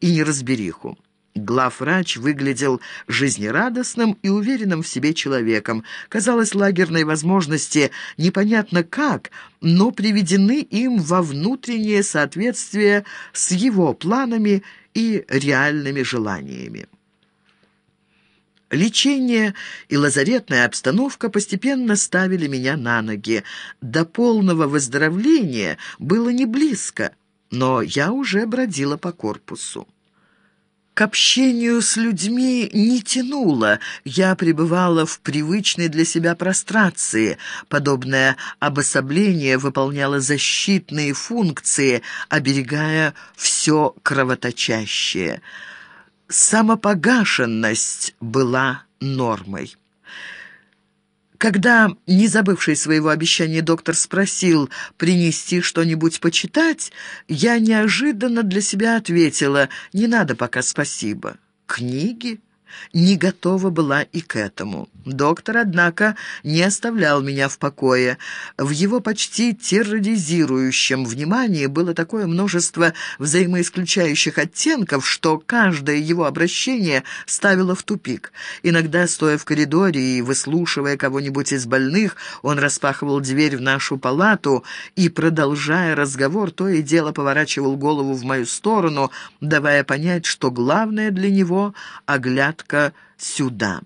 и неразбериху. Главврач выглядел жизнерадостным и уверенным в себе человеком. Казалось, лагерные возможности непонятно как, но приведены им во внутреннее соответствие с его планами и реальными желаниями. Лечение и лазаретная обстановка постепенно ставили меня на ноги. До полного выздоровления было не близко, но я уже бродила по корпусу. К общению с людьми не тянуло, я пребывала в привычной для себя прострации. Подобное обособление выполняло защитные функции, оберегая все кровоточащее. Самопогашенность была нормой. Когда, не забывший своего обещания, доктор спросил принести что-нибудь почитать, я неожиданно для себя ответила «Не надо пока спасибо». «Книги?» Не готова была и к этому. Доктор, однако, не оставлял меня в покое. В его почти терроризирующем внимании было такое множество взаимоисключающих оттенков, что каждое его обращение ставило в тупик. Иногда, стоя в коридоре и выслушивая кого-нибудь из больных, он распахивал дверь в нашу палату и, продолжая разговор, то и дело поворачивал голову в мою сторону, давая понять, что главное для него — оглядка порядка сюда.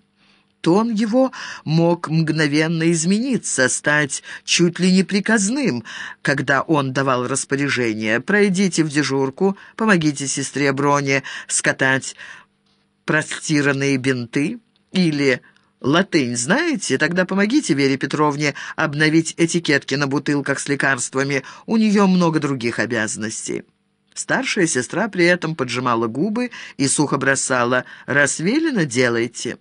Тон его мог мгновенно измениться, стать чуть ли не приказным, когда он давал распоряжение «Пройдите в дежурку, помогите сестре Броне скатать простиранные бинты» или «Латынь знаете? Тогда помогите Вере Петровне обновить этикетки на бутылках с лекарствами. У нее много других обязанностей». Старшая сестра при этом поджимала губы и сухо бросала «Раз велено, делайте».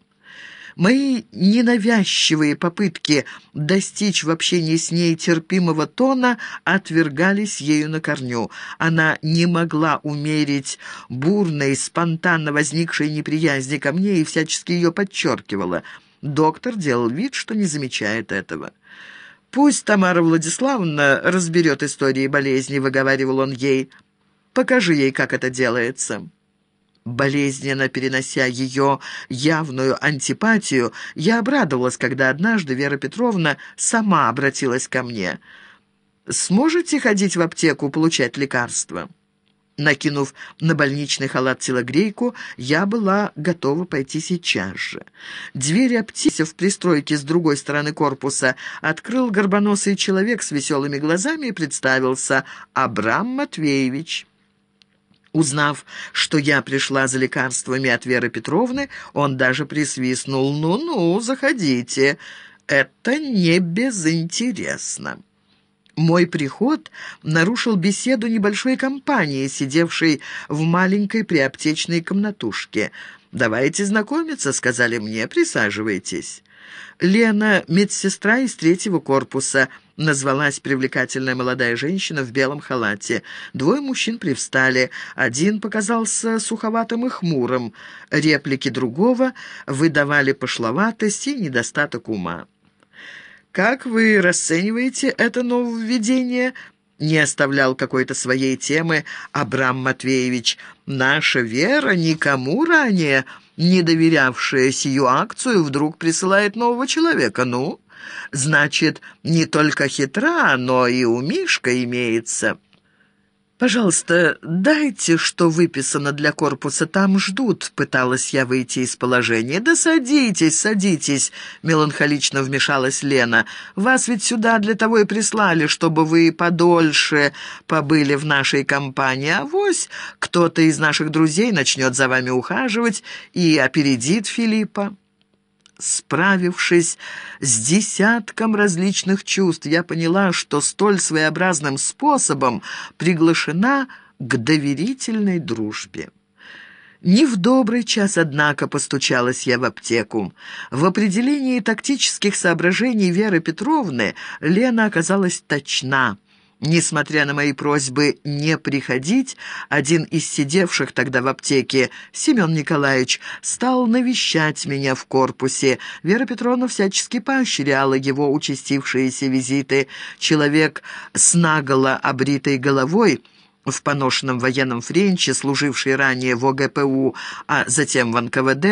Мои ненавязчивые попытки достичь в общении с ней терпимого тона отвергались ею на корню. Она не могла умерить бурной, спонтанно возникшей неприязни ко мне и всячески ее подчеркивала. Доктор делал вид, что не замечает этого. «Пусть Тамара Владиславовна разберет истории болезни», — выговаривал он ей, — Покажи ей, как это делается». Болезненно перенося ее явную антипатию, я обрадовалась, когда однажды Вера Петровна сама обратилась ко мне. «Сможете ходить в аптеку, получать лекарства?» Накинув на больничный халат телогрейку, я была готова пойти сейчас же. Двери аптеки в пристройке с другой стороны корпуса открыл горбоносый человек с веселыми глазами и представился Абрам Матвеевич. Узнав, что я пришла за лекарствами от Веры Петровны, он даже присвистнул. «Ну-ну, заходите. Это не безинтересно». Мой приход нарушил беседу небольшой компании, сидевшей в маленькой приаптечной комнатушке. «Давайте знакомиться», — сказали мне, — «присаживайтесь». Лена, медсестра из третьего корпуса, назвалась привлекательная молодая женщина в белом халате. Двое мужчин привстали. Один показался суховатым и хмурым. Реплики другого выдавали пошловатость и недостаток ума. «Как вы расцениваете это нововведение?» не оставлял какой-то своей темы Абрам Матвеевич. «Наша Вера никому ранее не доверявшая сию акцию, вдруг присылает нового человека. Ну, значит, не только хитра, но и у Мишка имеется». «Пожалуйста, дайте, что выписано для корпуса, там ждут», — пыталась я выйти из положения. «Да садитесь, садитесь», — меланхолично вмешалась Лена. «Вас ведь сюда для того и прислали, чтобы вы подольше побыли в нашей компании. А вось кто-то из наших друзей начнет за вами ухаживать и опередит Филиппа». Справившись с десятком различных чувств, я поняла, что столь своеобразным способом приглашена к доверительной дружбе. Не в добрый час, однако, постучалась я в аптеку. В определении тактических соображений Веры Петровны Лена оказалась точна – Несмотря на мои просьбы не приходить, один из сидевших тогда в аптеке, Семен Николаевич, стал навещать меня в корпусе. Вера Петровна всячески поощряла его участившиеся визиты. Человек с наголо обритой головой в поношенном военном френче, служивший ранее в ОГПУ, а затем в НКВД,